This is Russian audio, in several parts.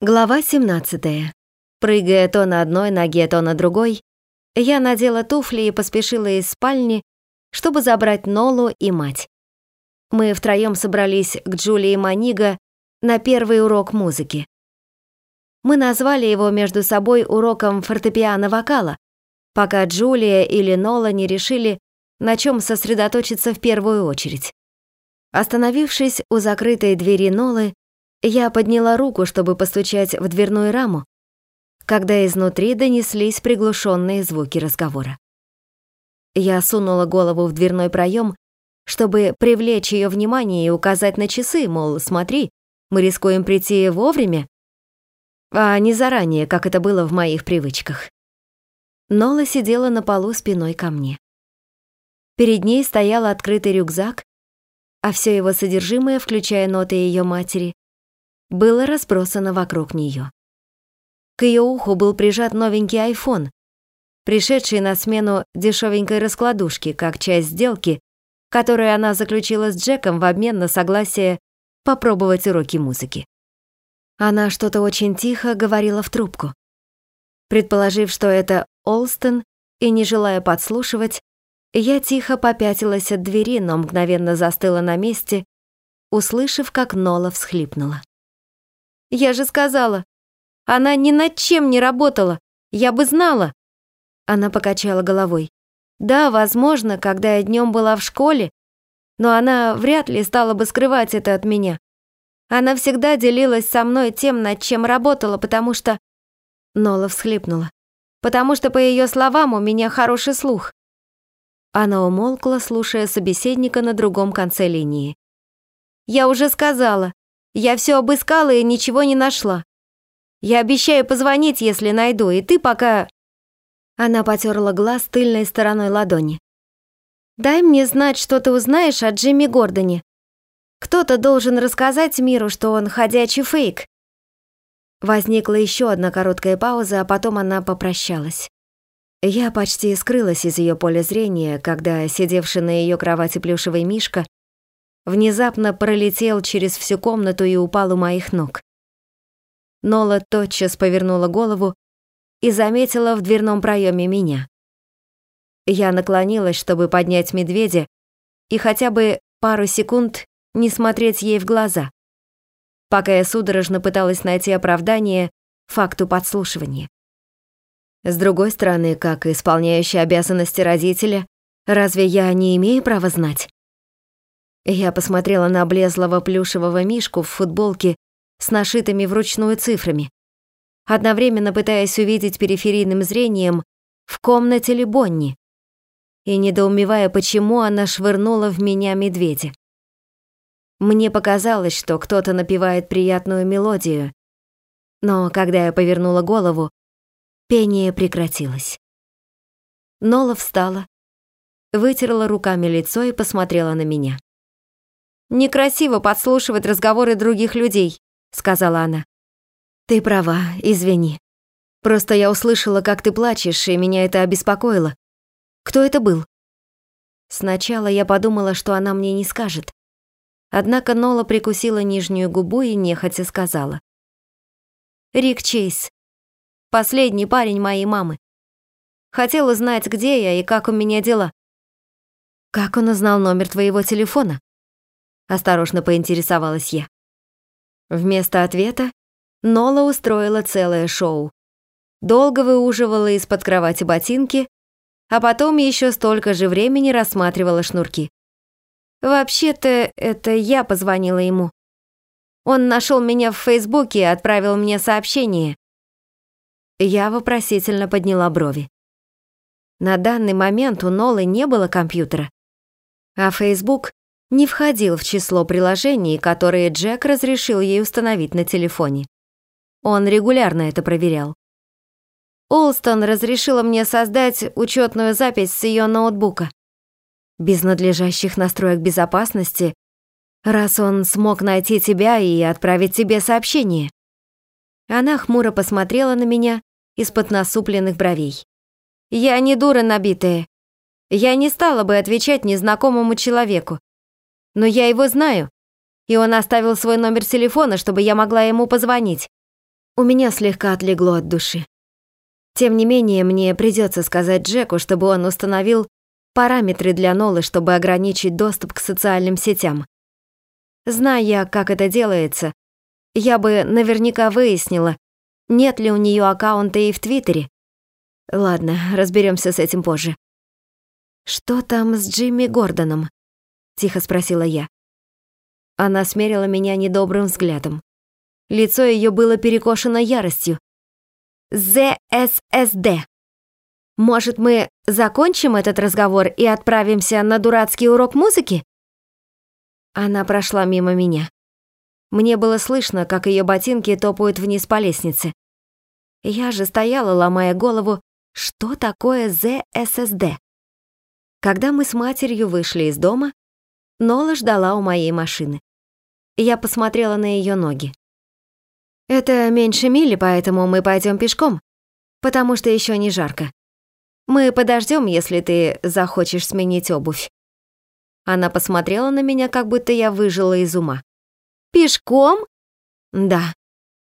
Глава 17. Прыгая то на одной ноге, то на другой, я надела туфли и поспешила из спальни, чтобы забрать Нолу и мать. Мы втроем собрались к Джулии Манига на первый урок музыки. Мы назвали его между собой уроком фортепиано-вокала, пока Джулия или Нола не решили, на чем сосредоточиться в первую очередь. Остановившись у закрытой двери Нолы, я подняла руку, чтобы постучать в дверную раму, когда изнутри донеслись приглушенные звуки разговора. Я сунула голову в дверной проем, чтобы привлечь ее внимание и указать на часы, мол, смотри, мы рискуем прийти вовремя, а не заранее, как это было в моих привычках. Нола сидела на полу спиной ко мне. Перед ней стоял открытый рюкзак, а все его содержимое, включая ноты ее матери, было разбросано вокруг нее. К ее уху был прижат новенький iPhone, пришедший на смену дешевенькой раскладушки, как часть сделки, которую она заключила с Джеком в обмен на согласие попробовать уроки музыки. Она что-то очень тихо говорила в трубку. Предположив, что это Олстон, и не желая подслушивать, я тихо попятилась от двери, но мгновенно застыла на месте, услышав, как Нола всхлипнула. Я же сказала. Она ни над чем не работала. Я бы знала. Она покачала головой. Да, возможно, когда я днем была в школе, но она вряд ли стала бы скрывать это от меня. Она всегда делилась со мной тем, над чем работала, потому что... Нола всхлипнула. Потому что, по ее словам, у меня хороший слух. Она умолкла, слушая собеседника на другом конце линии. «Я уже сказала, я все обыскала и ничего не нашла. Я обещаю позвонить, если найду, и ты пока...» Она потерла глаз тыльной стороной ладони. «Дай мне знать, что ты узнаешь о Джимми Гордоне. Кто-то должен рассказать миру, что он ходячий фейк». Возникла еще одна короткая пауза, а потом она попрощалась. Я почти скрылась из ее поля зрения, когда сидевший на ее кровати плюшевый мишка внезапно пролетел через всю комнату и упал у моих ног. Нола тотчас повернула голову и заметила в дверном проеме меня. Я наклонилась, чтобы поднять медведя и хотя бы пару секунд не смотреть ей в глаза, пока я судорожно пыталась найти оправдание факту подслушивания. С другой стороны, как исполняющая обязанности родителя, разве я не имею права знать? Я посмотрела на облезлого плюшевого мишку в футболке с нашитыми вручную цифрами, одновременно пытаясь увидеть периферийным зрением, в комнате ли Бонни, и недоумевая, почему она швырнула в меня медведя. Мне показалось, что кто-то напевает приятную мелодию, но когда я повернула голову, пение прекратилось. Нола встала, вытерла руками лицо и посмотрела на меня. Некрасиво подслушивать разговоры других людей», — сказала она. «Ты права, извини. Просто я услышала, как ты плачешь, и меня это обеспокоило. Кто это был?» Сначала я подумала, что она мне не скажет. Однако Нола прикусила нижнюю губу и нехотя сказала. «Рик Чейз. Последний парень моей мамы. Хотел узнать, где я и как у меня дела». «Как он узнал номер твоего телефона?» Осторожно поинтересовалась я. Вместо ответа Нола устроила целое шоу. Долго выуживала из-под кровати ботинки, а потом еще столько же времени рассматривала шнурки. Вообще-то это я позвонила ему. Он нашел меня в Фейсбуке и отправил мне сообщение. Я вопросительно подняла брови. На данный момент у Нолы не было компьютера, а Фейсбук не входил в число приложений, которые Джек разрешил ей установить на телефоне. Он регулярно это проверял. Олстон разрешила мне создать учетную запись с ее ноутбука. Без надлежащих настроек безопасности, раз он смог найти тебя и отправить тебе сообщение. Она хмуро посмотрела на меня из-под насупленных бровей. «Я не дура набитая. Я не стала бы отвечать незнакомому человеку но я его знаю, и он оставил свой номер телефона, чтобы я могла ему позвонить. У меня слегка отлегло от души. Тем не менее, мне придется сказать Джеку, чтобы он установил параметры для Нолы, чтобы ограничить доступ к социальным сетям. Зная, как это делается, я бы наверняка выяснила, нет ли у нее аккаунта и в Твиттере. Ладно, разберемся с этим позже. «Что там с Джимми Гордоном?» — тихо спросила я. Она смерила меня недобрым взглядом. Лицо ее было перекошено яростью. ЗССД. Может, мы закончим этот разговор и отправимся на дурацкий урок музыки? Она прошла мимо меня. Мне было слышно, как ее ботинки топают вниз по лестнице. Я же стояла, ломая голову, что такое ЗССД. Когда мы с матерью вышли из дома, Нола ждала у моей машины. Я посмотрела на ее ноги. «Это меньше мили, поэтому мы пойдем пешком, потому что еще не жарко. Мы подождем, если ты захочешь сменить обувь». Она посмотрела на меня, как будто я выжила из ума. «Пешком?» «Да.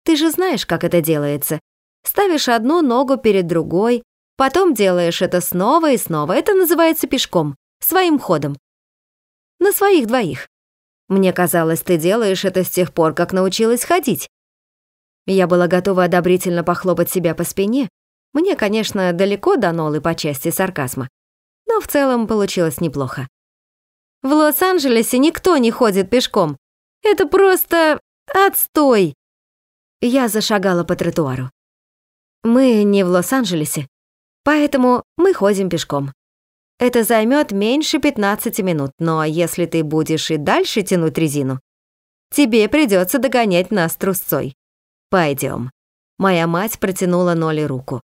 Ты же знаешь, как это делается. Ставишь одну ногу перед другой, Потом делаешь это снова и снова. Это называется пешком, своим ходом. На своих двоих. Мне казалось, ты делаешь это с тех пор, как научилась ходить. Я была готова одобрительно похлопать себя по спине. Мне, конечно, далеко до Нолы по части сарказма. Но в целом получилось неплохо. В Лос-Анджелесе никто не ходит пешком. Это просто отстой. Я зашагала по тротуару. Мы не в Лос-Анджелесе, Поэтому мы ходим пешком. Это займет меньше 15 минут, но если ты будешь и дальше тянуть резину, тебе придется догонять нас трусцой. Пойдем. Моя мать протянула Ноле руку.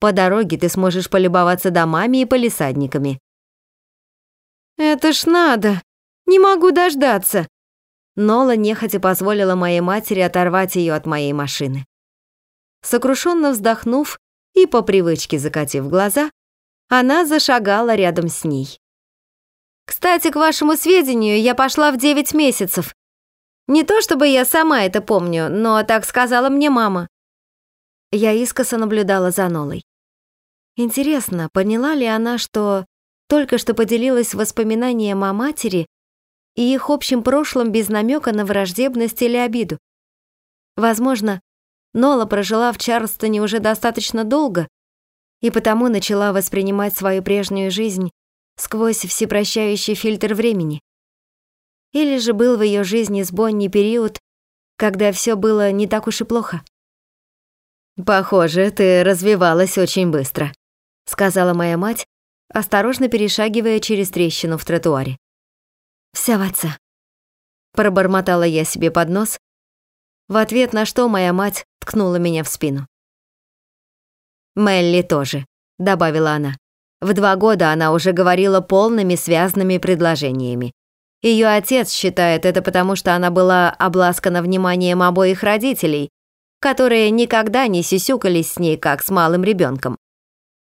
По дороге ты сможешь полюбоваться домами и полисадниками. Это ж надо. Не могу дождаться. Нола нехотя позволила моей матери оторвать ее от моей машины. Сокрушенно вздохнув, и, по привычке закатив глаза, она зашагала рядом с ней. «Кстати, к вашему сведению, я пошла в девять месяцев. Не то чтобы я сама это помню, но так сказала мне мама». Я искоса наблюдала за Нолой. Интересно, поняла ли она, что только что поделилась воспоминанием о матери и их общем прошлом без намека на враждебность или обиду? Возможно, Нола прожила в Чарльстоне уже достаточно долго и потому начала воспринимать свою прежнюю жизнь сквозь всепрощающий фильтр времени. Или же был в ее жизни с Бонни период, когда все было не так уж и плохо. «Похоже, ты развивалась очень быстро», — сказала моя мать, осторожно перешагивая через трещину в тротуаре. «Вся в отца», — пробормотала я себе под нос, в ответ на что моя мать ткнула меня в спину. «Мелли тоже», — добавила она. В два года она уже говорила полными связанными предложениями. Ее отец считает это потому, что она была обласкана вниманием обоих родителей, которые никогда не сисюкались с ней, как с малым ребенком.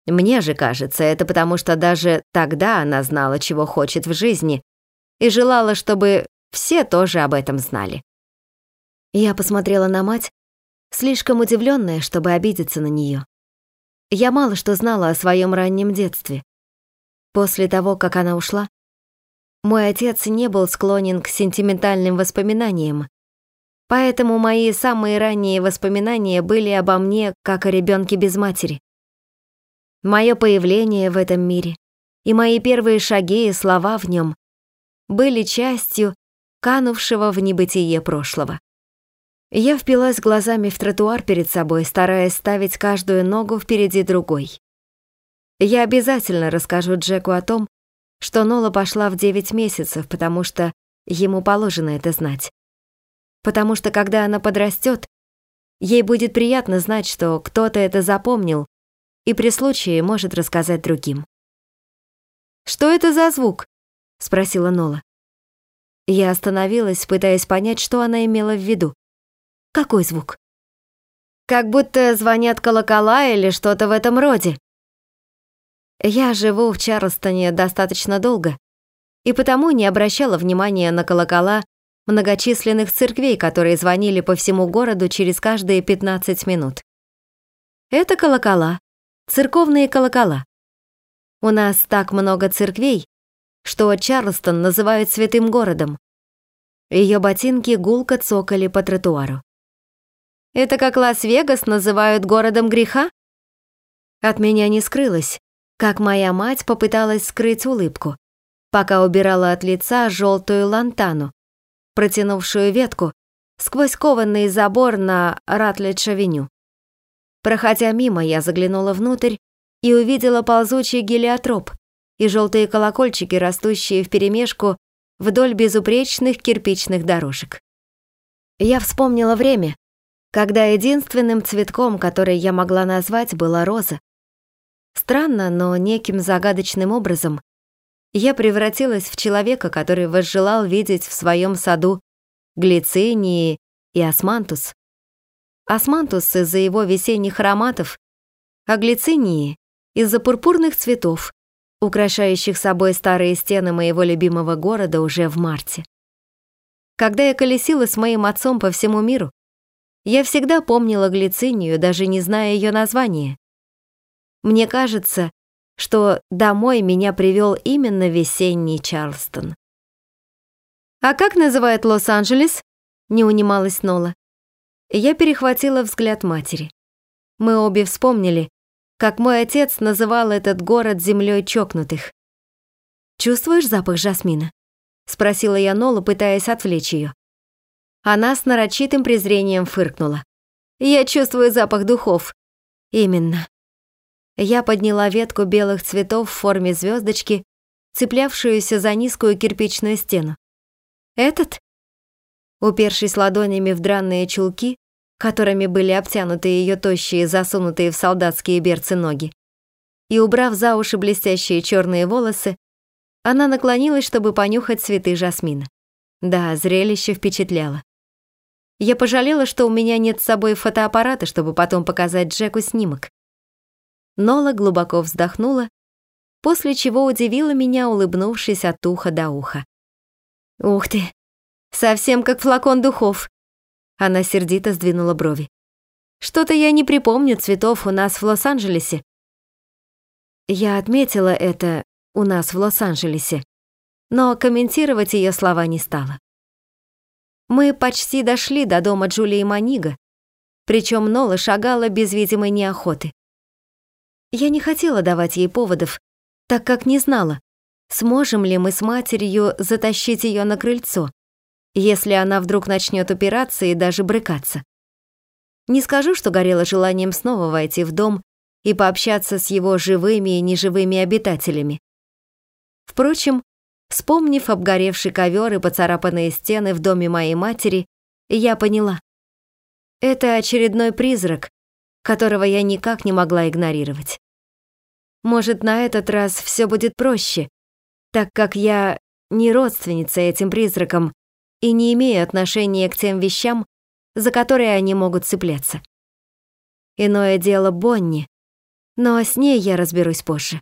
Мне же кажется, это потому, что даже тогда она знала, чего хочет в жизни, и желала, чтобы все тоже об этом знали. Я посмотрела на мать, слишком удивленная, чтобы обидеться на нее. Я мало что знала о своем раннем детстве. После того, как она ушла, мой отец не был склонен к сентиментальным воспоминаниям, поэтому мои самые ранние воспоминания были обо мне, как о ребенке без матери. Мое появление в этом мире и мои первые шаги и слова в нем были частью канувшего в небытие прошлого. Я впилась глазами в тротуар перед собой, стараясь ставить каждую ногу впереди другой. Я обязательно расскажу Джеку о том, что Нола пошла в 9 месяцев, потому что ему положено это знать. Потому что когда она подрастет, ей будет приятно знать, что кто-то это запомнил и при случае может рассказать другим. «Что это за звук?» — спросила Нола. Я остановилась, пытаясь понять, что она имела в виду. Какой звук? Как будто звонят колокола или что-то в этом роде. Я живу в Чарльстоне достаточно долго, и потому не обращала внимания на колокола многочисленных церквей, которые звонили по всему городу через каждые 15 минут. Это колокола, церковные колокола. У нас так много церквей, что Чарлстон называют святым городом. Ее ботинки гулко цокали по тротуару. Это как Лас-Вегас называют городом греха? От меня не скрылось, как моя мать попыталась скрыть улыбку, пока убирала от лица желтую лантану, протянувшую ветку сквозь кованный забор на Ратледж-авеню. Проходя мимо, я заглянула внутрь и увидела ползучий гелиотроп и желтые колокольчики, растущие вперемешку вдоль безупречных кирпичных дорожек. Я вспомнила время, когда единственным цветком, который я могла назвать, была роза. Странно, но неким загадочным образом я превратилась в человека, который возжелал видеть в своем саду глицинии и османтус. Османтус из-за его весенних ароматов, а глицинии из-за пурпурных цветов, украшающих собой старые стены моего любимого города уже в марте. Когда я колесила с моим отцом по всему миру, я всегда помнила глицинию, даже не зная ее названия. Мне кажется, что домой меня привел именно весенний Чарлстон. «А как называют Лос-Анджелес?» — не унималась Нола. Я перехватила взгляд матери. Мы обе вспомнили, как мой отец называл этот город землей чокнутых. «Чувствуешь запах жасмина?» — спросила я Нолу, пытаясь отвлечь ее. Она с нарочитым презрением фыркнула. «Я чувствую запах духов». «Именно. Я подняла ветку белых цветов в форме звездочки, цеплявшуюся за низкую кирпичную стену. «Этот?» Упершись ладонями в дранные чулки, которыми были обтянуты ее тощие, засунутые в солдатские берцы ноги, и убрав за уши блестящие черные волосы, она наклонилась, чтобы понюхать цветы жасмина. Да, зрелище впечатляло. Я пожалела, что у меня нет с собой фотоаппарата, чтобы потом показать Джеку снимок. Нола глубоко вздохнула, после чего удивила меня, улыбнувшись от уха до уха. «Ух ты! Совсем как флакон духов!» Она сердито сдвинула брови. «Что-то я не припомню цветов у нас в Лос-Анджелесе». Я отметила это у нас в Лос-Анджелесе, но комментировать ее слова не стала. Мы почти дошли до дома Джулии Манига, причем Нола шагала без видимой неохоты. Я не хотела давать ей поводов, так как не знала, сможем ли мы с матерью затащить ее на крыльцо, если она вдруг начнет упираться и даже брыкаться. Не скажу, что горела желанием снова войти в дом и пообщаться с его живыми и неживыми обитателями. Впрочем, вспомнив обгоревший ковер и поцарапанные стены в доме моей матери, я поняла. Это очередной призрак, которого я никак не могла игнорировать. Может, на этот раз все будет проще, так как я не родственница этим призракам и не имею отношения к тем вещам, за которые они могут цепляться. Иное дело Бонни, но с ней я разберусь позже.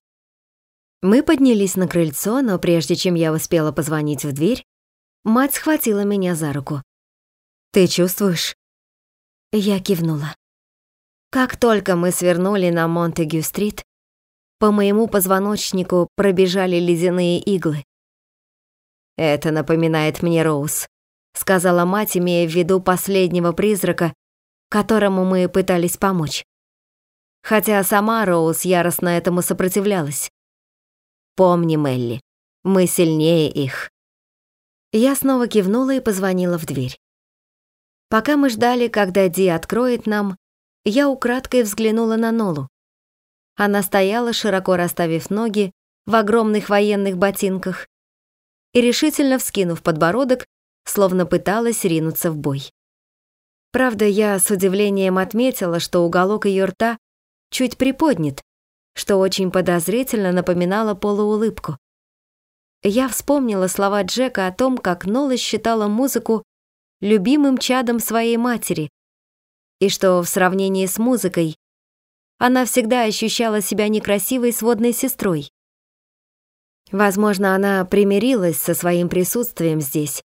Мы поднялись на крыльцо, но прежде чем я успела позвонить в дверь, мать схватила меня за руку. «Ты чувствуешь?» Я кивнула. Как только мы свернули на Монтегю-стрит, по моему позвоночнику пробежали ледяные иглы. «Это напоминает мне Роуз», — сказала мать, имея в виду последнего призрака, которому мы пытались помочь. Хотя сама Роуз яростно этому сопротивлялась. «Помни, Мелли, мы сильнее их». Я снова кивнула и позвонила в дверь. Пока мы ждали, когда Ди откроет нам, я украдкой взглянула на Нолу. Она стояла, широко расставив ноги в огромных военных ботинках и решительно вскинув подбородок, словно пыталась ринуться в бой. Правда, я с удивлением отметила, что уголок ее рта чуть приподнят, что очень подозрительно напоминало полуулыбку. Я вспомнила слова Джека о том, как Нола считала музыку любимым чадом своей матери, и что в сравнении с музыкой она всегда ощущала себя некрасивой сводной сестрой. Возможно, она примирилась со своим присутствием здесь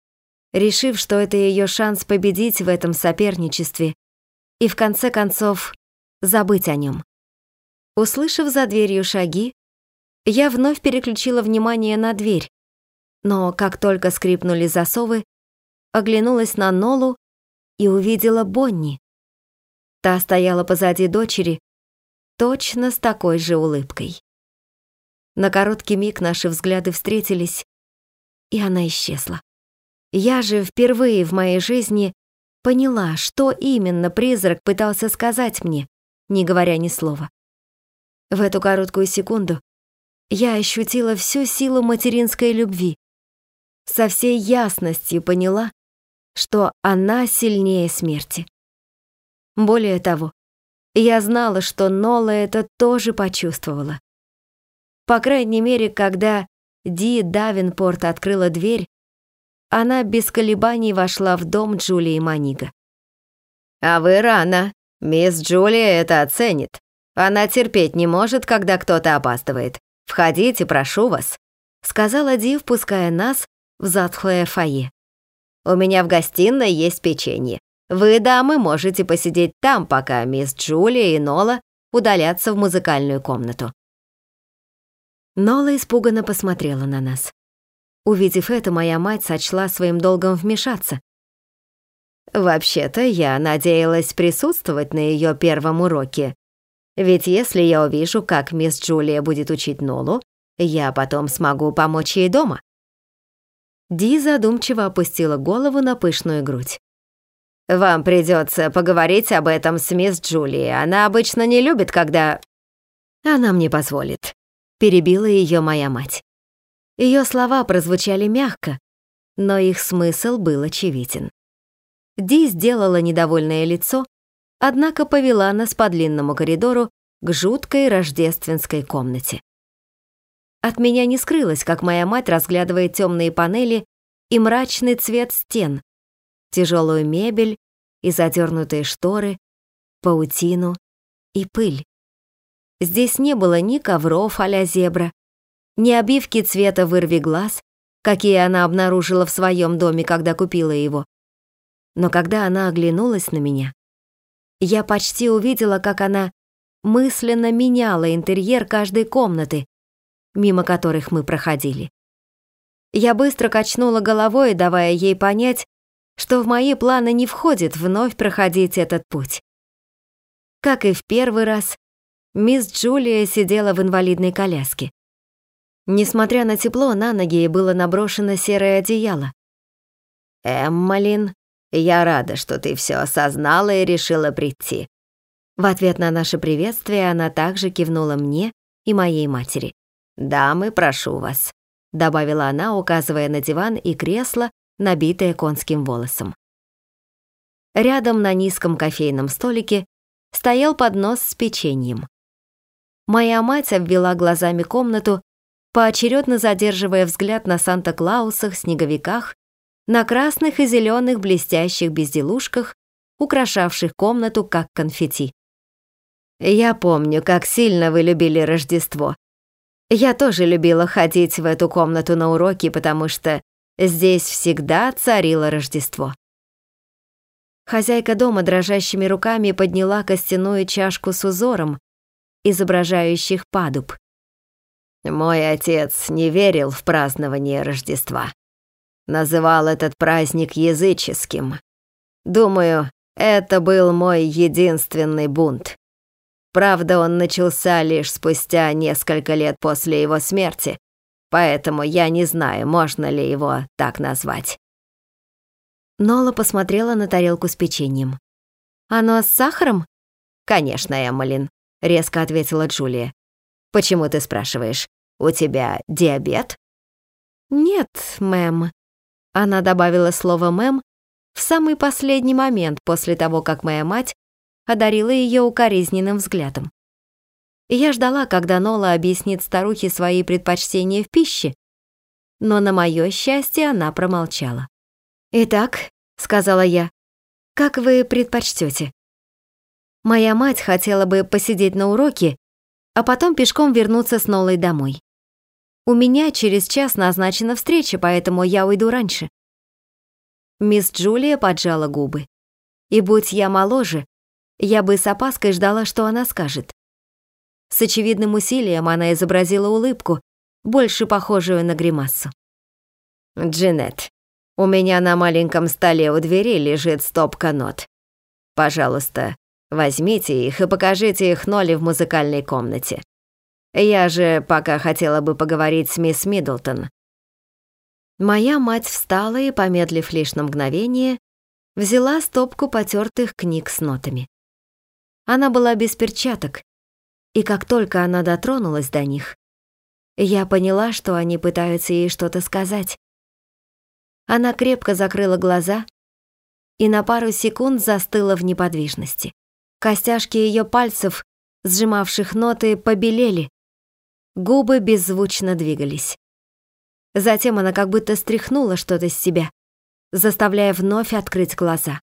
решив, что это ее шанс победить в этом соперничестве и в конце концов забыть о нем. Услышав за дверью шаги, я вновь переключила внимание на дверь, но как только скрипнули засовы, оглянулась на Нолу и увидела Бонни. Та стояла позади дочери, точно с такой же улыбкой. На короткий миг наши взгляды встретились, и она исчезла. Я же впервые в моей жизни поняла, что именно призрак пытался сказать мне, не говоря ни слова. В эту короткую секунду я ощутила всю силу материнской любви. Со всей ясностью поняла, что она сильнее смерти. Более того, я знала, что Нола это тоже почувствовала. По крайней мере, когда Ди Давинпорт открыла дверь, она без колебаний вошла в дом Джулии Манига. «А вы рано. Мисс Джулия это оценит. Она терпеть не может, когда кто-то опаздывает. Входите, прошу вас», — сказала Ди, впуская нас в затхлое фойе. «У меня в гостиной есть печенье. Вы, дамы, можете посидеть там, пока мисс Джулия и Нола удалятся в музыкальную комнату». Нола испуганно посмотрела на нас. Увидев это, моя мать сочла своим долгом вмешаться. «Вообще-то я надеялась присутствовать на ее первом уроке. Ведь если я увижу, как мисс Джулия будет учить Нолу, я потом смогу помочь ей дома». Ди задумчиво опустила голову на пышную грудь. «Вам придется поговорить об этом с мисс Джулией. Она обычно не любит, когда...» «Она мне позволит», — перебила ее моя мать. Ее слова прозвучали мягко, но их смысл был очевиден. Ди сделала недовольное лицо, однако повела нас по длинному коридору к жуткой рождественской комнате. От меня не скрылось, как моя мать разглядывает темные панели и мрачный цвет стен, тяжелую мебель и задернутые шторы, паутину и пыль. Здесь не было ни ковров а зебра, ни обивки цвета вырви глаз, какие она обнаружила в своем доме, когда купила его. Но когда она оглянулась на меня, я почти увидела, как она мысленно меняла интерьер каждой комнаты, мимо которых мы проходили. Я быстро качнула головой, давая ей понять, что в мои планы не входит вновь проходить этот путь. Как и в первый раз, мисс Джулия сидела в инвалидной коляске. Несмотря на тепло, на ноги ей было наброшено серое одеяло. «Эммалин, я рада, что ты все осознала и решила прийти». В ответ на наше приветствие она также кивнула мне и моей матери. «Дамы, прошу вас», — добавила она, указывая на диван и кресло, набитое конским волосом. Рядом на низком кофейном столике стоял поднос с печеньем. Моя мать обвела глазами комнату поочередно задерживая взгляд на Санта-Клаусах, снеговиках, на красных и зеленых блестящих безделушках, украшавших комнату как конфетти. «Я помню, как сильно вы любили Рождество. Я тоже любила ходить в эту комнату на уроки, потому что здесь всегда царило Рождество». Хозяйка дома дрожащими руками подняла костяную чашку с узором, изображающих падуб. Мой отец не верил в празднование Рождества. Называл этот праздник языческим. Думаю, это был мой единственный бунт. Правда, он начался лишь спустя несколько лет после его смерти, поэтому я не знаю, можно ли его так назвать. Нола посмотрела на тарелку с печеньем. «Оно с сахаром?» «Конечно, Эммалин», — резко ответила Джулия. Почему ты спрашиваешь? У тебя диабет? Нет, мэм. Она добавила слово мэм в самый последний момент после того, как моя мать одарила ее укоризненным взглядом. Я ждала, когда Нола объяснит старухе свои предпочтения в пище, но на мое счастье она промолчала. «Итак», — сказала я, — «как вы предпочтете?» Моя мать хотела бы посидеть на уроке а потом пешком вернуться с Нолой домой. У меня через час назначена встреча, поэтому я уйду раньше. Мисс Джулия поджала губы. И будь я моложе, я бы с опаской ждала, что она скажет. С очевидным усилием она изобразила улыбку, больше похожую на гримасу. «Джинет, у меня на маленьком столе у двери лежит стопка нот. Пожалуйста, возьмите их и покажите их Ноле в музыкальной комнате. Я же пока хотела бы поговорить с мисс Миддлтон». Моя мать встала и, помедлив лишь на мгновение, взяла стопку потертых книг с нотами. Она была без перчаток, и как только она дотронулась до них, я поняла, что они пытаются ей что-то сказать. Она крепко закрыла глаза и на пару секунд застыла в неподвижности. Костяшки ее пальцев, сжимавших ноты, побелели, губы беззвучно двигались. Затем она как будто стряхнула что-то с себя, заставляя вновь открыть глаза.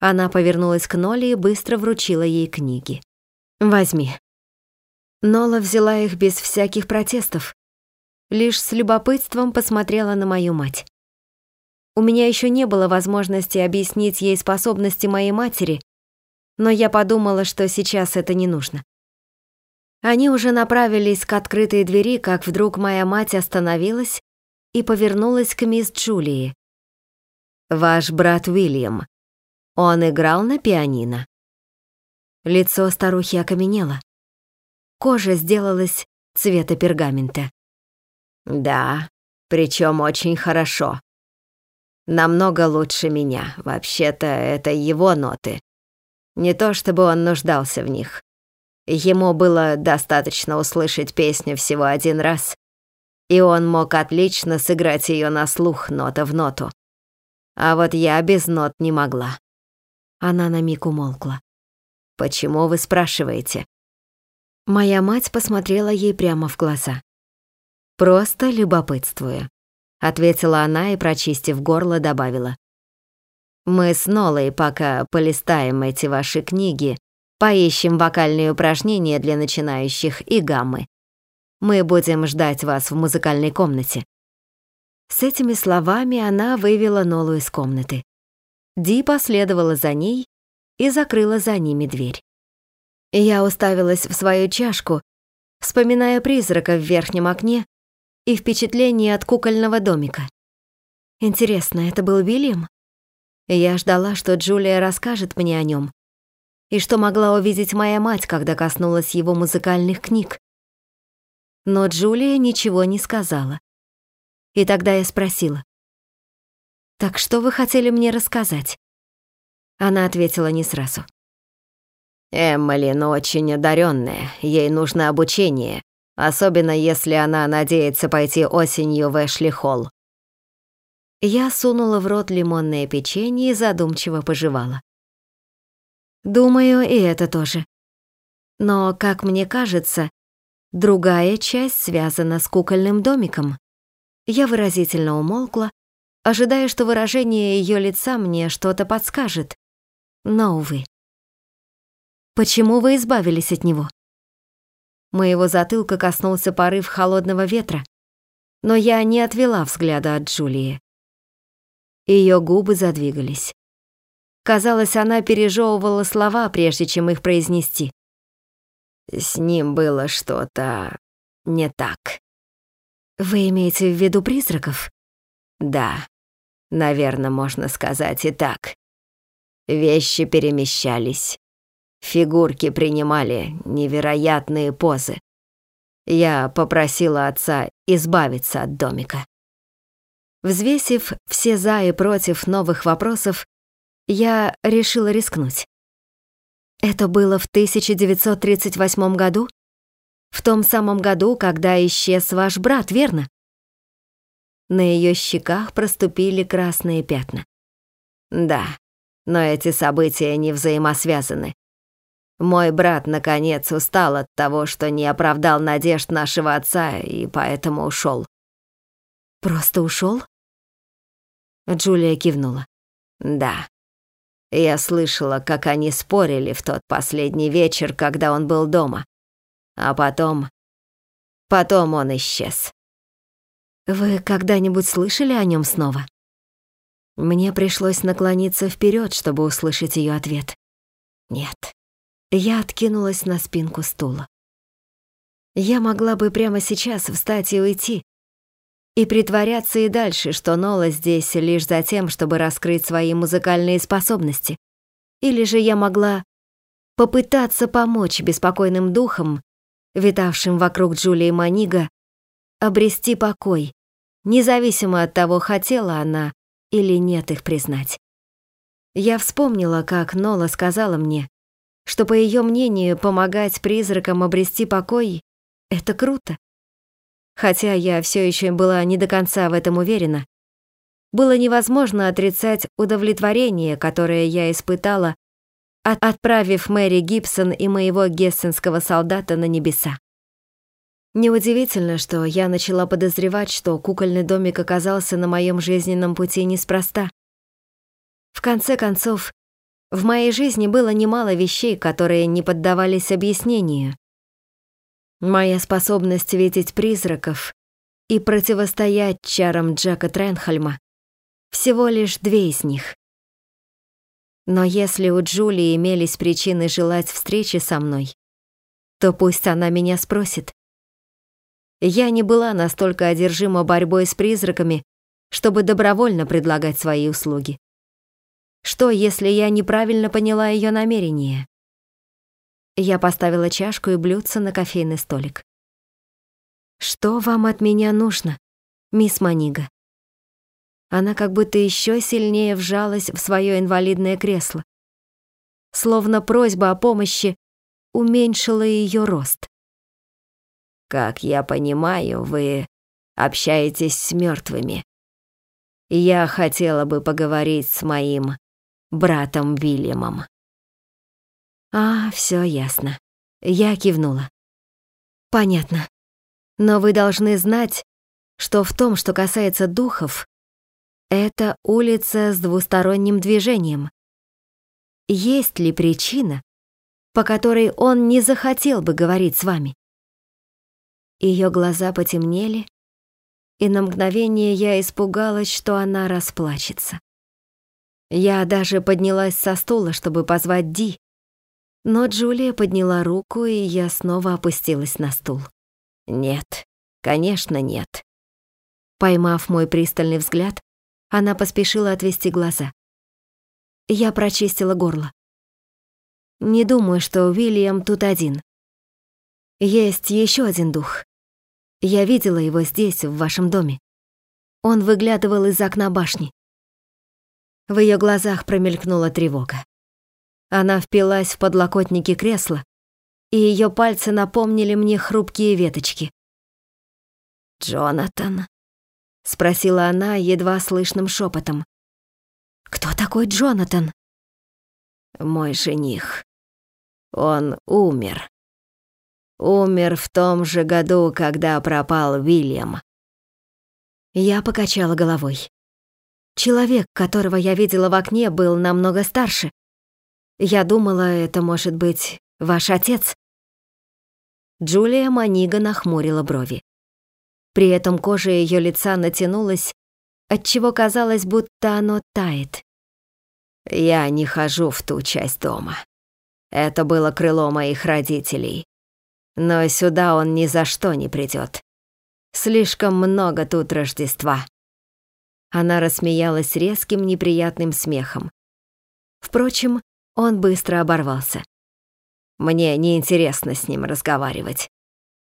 Она повернулась к Ноле и быстро вручила ей книги. «Возьми». Нола взяла их без всяких протестов, лишь с любопытством посмотрела на мою мать. У меня еще не было возможности объяснить ей способности моей матери, но я подумала, что сейчас это не нужно. Они уже направились к открытой двери, как вдруг моя мать остановилась и повернулась к мисс Джулии. «Ваш брат Уильям. Он играл на пианино?» Лицо старухи окаменело. Кожа сделалась цвета пергамента. «Да, причем очень хорошо», намного лучше меня. Вообще-то это его ноты. Не то чтобы он нуждался в них. Ему было достаточно услышать песню всего один раз, и он мог отлично сыграть ее на слух нота в ноту. А вот я без нот не могла. Она на миг умолкла. «Почему вы спрашиваете?» Моя мать посмотрела ей прямо в глаза. «Просто любопытствую ответила она и, прочистив горло, добавила. Мы с Нолой пока полистаем эти ваши книги, поищем вокальные упражнения для начинающих и гаммы. Мы будем ждать вас в музыкальной комнате. С этими словами она вывела Нолу из комнаты. Ди последовала за ней и закрыла за ними дверь. Я уставилась в свою чашку, вспоминая призрака в верхнем окне, и впечатление от кукольного домика. Интересно, это был Вильям? Я ждала, что Джулия расскажет мне о нем, и что могла увидеть моя мать, когда коснулась его музыкальных книг. Но Джулия ничего не сказала. И тогда я спросила, «Так что вы хотели мне рассказать?» Она ответила не сразу. «Эммалин очень одаренная, ей нужно обучение, особенно если она надеется пойти осенью в Эшли-Холл. Я сунула в рот лимонное печенье и задумчиво пожевала. Думаю, и это тоже. Но, как мне кажется, другая часть связана с кукольным домиком. Я выразительно умолкла, ожидая, что выражение ее лица мне что-то подскажет. Но, увы. Почему вы избавились от него? Моего затылка коснулся порыв холодного ветра, но я не отвела взгляда от Джулии. Ее губы задвигались. Казалось, она пережевывала слова, прежде чем их произнести. С ним было что-то не так. Вы имеете в виду призраков? Да, наверное, можно сказать и так. Вещи перемещались. Фигурки принимали невероятные позы. Я попросила отца избавиться от домика. Взвесив все «за» и «против» новых вопросов, я решила рискнуть. Это было в 1938 году? В том самом году, когда исчез ваш брат, верно? На ее щеках проступили красные пятна. Да, но эти события не взаимосвязаны. Мой брат, наконец, устал от того, что не оправдал надежд нашего отца и поэтому ушел. Просто ушел? Джулия кивнула. Да. Я слышала, как они спорили в тот последний вечер, когда он был дома. А потом... Потом он исчез. Вы когда-нибудь слышали о нем снова? Мне пришлось наклониться вперед, чтобы услышать ее ответ. Нет. Я откинулась на спинку стула. Я могла бы прямо сейчас встать и уйти, и притворяться и дальше, что Нола здесь лишь за тем, чтобы раскрыть свои музыкальные способности. Или же я могла попытаться помочь беспокойным духам, витавшим вокруг Джулии Манига, обрести покой, независимо от того, хотела она или нет их признать. Я вспомнила, как Нола сказала мне, что, по ее мнению, помогать призракам обрести покой — это круто. Хотя я все еще была не до конца в этом уверена, было невозможно отрицать удовлетворение, которое я испытала, отправив Мэри Гибсон и моего гессенского солдата на небеса. Неудивительно, что я начала подозревать, что кукольный домик оказался на моем жизненном пути неспроста. В конце концов, в моей жизни было немало вещей, которые не поддавались объяснению. Моя способность видеть призраков и противостоять чарам Джека Тренхольма — всего лишь две из них. Но если у Джулии имелись причины желать встречи со мной, то пусть она меня спросит. Я не была настолько одержима борьбой с призраками, чтобы добровольно предлагать свои услуги. Что, если я неправильно поняла ее намерение? Я поставила чашку и блюдце на кофейный столик. «Что вам от меня нужно, мисс Манига?» Она как будто еще сильнее вжалась в свое инвалидное кресло. Словно просьба о помощи уменьшила ее рост. Как я понимаю, вы общаетесь с мертвыми. Я хотела бы поговорить с моим братом Вильямом. А, все ясно. Я кивнула. Понятно. Но вы должны знать, что в том, что касается духов, это улица с двусторонним движением. Есть ли причина, по которой он не захотел бы говорить с вами? Ее глаза потемнели, и на мгновение я испугалась, что она расплачется. Я даже поднялась со стула, чтобы позвать Ди, но Джулия подняла руку, и я снова опустилась на стул. «Нет, конечно, нет». Поймав мой пристальный взгляд, она поспешила отвести глаза. Я прочистила горло. Не думаю, что Уильям тут один. Есть еще один дух. Я видела его здесь, в вашем доме. Он выглядывал из окна башни. В ее глазах промелькнула тревога. Она впилась в подлокотники кресла, и ее пальцы напомнили мне хрупкие веточки. «Джонатан?» — спросила она едва слышным шепотом. «Кто такой Джонатан?» «Мой жених. Он умер умер в том же году, когда пропал Уильям. Я покачала головой. Человек, которого я видела в окне, был намного старше. Я думала, это может быть ваш отец. Джулия Манига нахмурила брови. При этом кожа ее лица натянулась, отчего казалось, будто оно тает. Я не хожу в ту часть дома. Это было крыло моих родителей. Но сюда он ни за что не придет. Слишком много тут Рождества. Она рассмеялась резким неприятным смехом. Впрочем, он быстро оборвался. Мне неинтересно с ним разговаривать.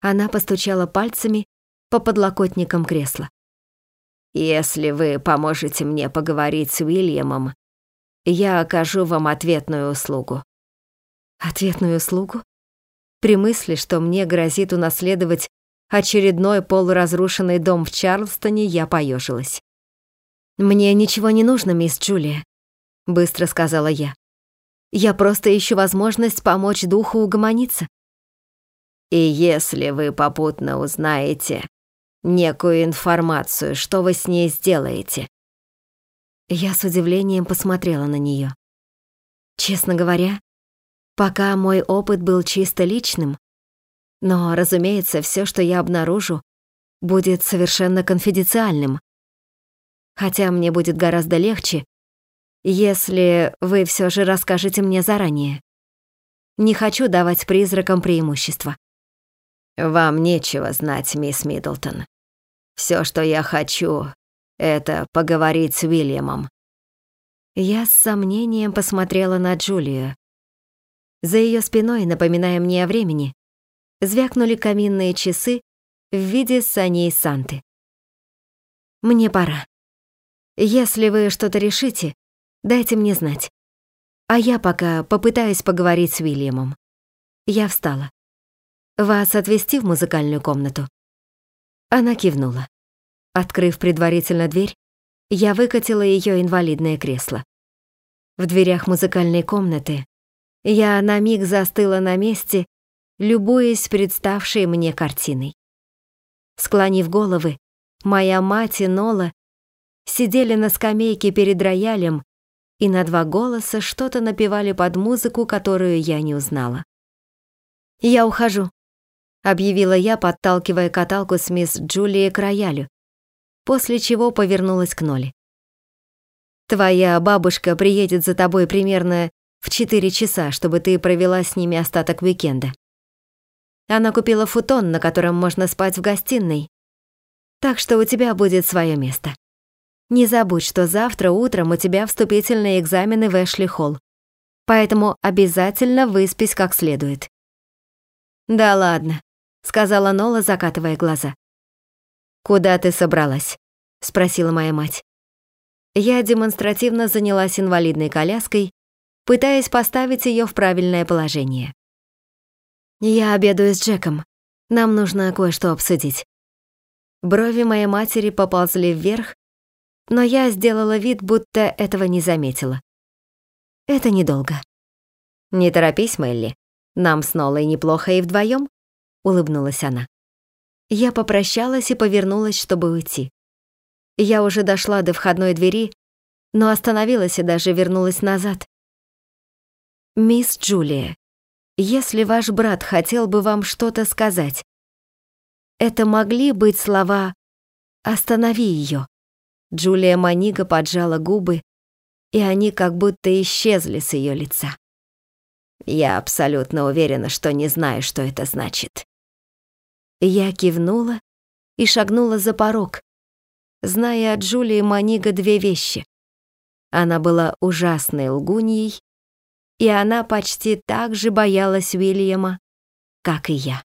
Она постучала пальцами по подлокотникам кресла. Если вы поможете мне поговорить с Уильямом, я окажу вам ответную услугу. Ответную услугу? При мысли, что мне грозит унаследовать очередной полуразрушенный дом в Чарльстоне, я поежилась. «Мне ничего не нужно, мисс Джулия», — быстро сказала я. «Я просто ищу возможность помочь духу угомониться». «И если вы попутно узнаете некую информацию, что вы с ней сделаете?» Я с удивлением посмотрела на нее. Честно говоря, Пока мой опыт был чисто личным, но, разумеется, все, что я обнаружу, будет совершенно конфиденциальным. Хотя мне будет гораздо легче, если вы все же расскажете мне заранее. Не хочу давать призракам преимущество. Вам нечего знать, мисс Миддлтон. Все, что я хочу, это поговорить с Уильямом. Я с сомнением посмотрела на Джулию. За ее спиной, напоминая мне о времени, звякнули каминные часы в виде саней Санты. Мне пора. Если вы что-то решите, дайте мне знать. А я пока попытаюсь поговорить с Уильямом. Я встала. Вас отвезти в музыкальную комнату? Она кивнула. Открыв предварительно дверь, я выкатила ее инвалидное кресло. В дверях музыкальной комнаты я на миг застыла на месте, любуясь представшей мне картиной. Склонив головы, моя мать и Нола сидели на скамейке перед роялем и на два голоса что-то напевали под музыку, которую я не узнала. «Я ухожу», — объявила я, подталкивая каталку с мисс Джулией к роялю, после чего повернулась к Ноле. «Твоя бабушка приедет за тобой примерно в четыре часа, чтобы ты провела с ними остаток уикенда. Она купила футон, на котором можно спать в гостиной, так что у тебя будет свое место. Не забудь, что завтра утром у тебя вступительные экзамены в Эшли-Холл, поэтому обязательно выспись как следует». «Да ладно», — сказала Нола, закатывая глаза. «Куда ты собралась?» — спросила моя мать. Я демонстративно занялась инвалидной коляской, пытаясь поставить ее в правильное положение. «Я обедаю с Джеком. Нам нужно кое-что обсудить». Брови моей матери поползли вверх, но я сделала вид, будто этого не заметила. Это недолго. «Не торопись, Мелли. Нам с Нолой неплохо и вдвоем, улыбнулась она. Я попрощалась и повернулась, чтобы уйти. Я уже дошла до входной двери, но остановилась и даже вернулась назад. «Мисс Джулия, если ваш брат хотел бы вам что-то сказать, это могли быть слова «Останови ее». Джулия Манига поджала губы, и они как будто исчезли с ее лица. «Я абсолютно уверена, что не знаю, что это значит», я кивнула и шагнула за порог, зная от Джулии Манига две вещи. Она была ужасной лгуньей, и она почти так же боялась Уильяма, как и я.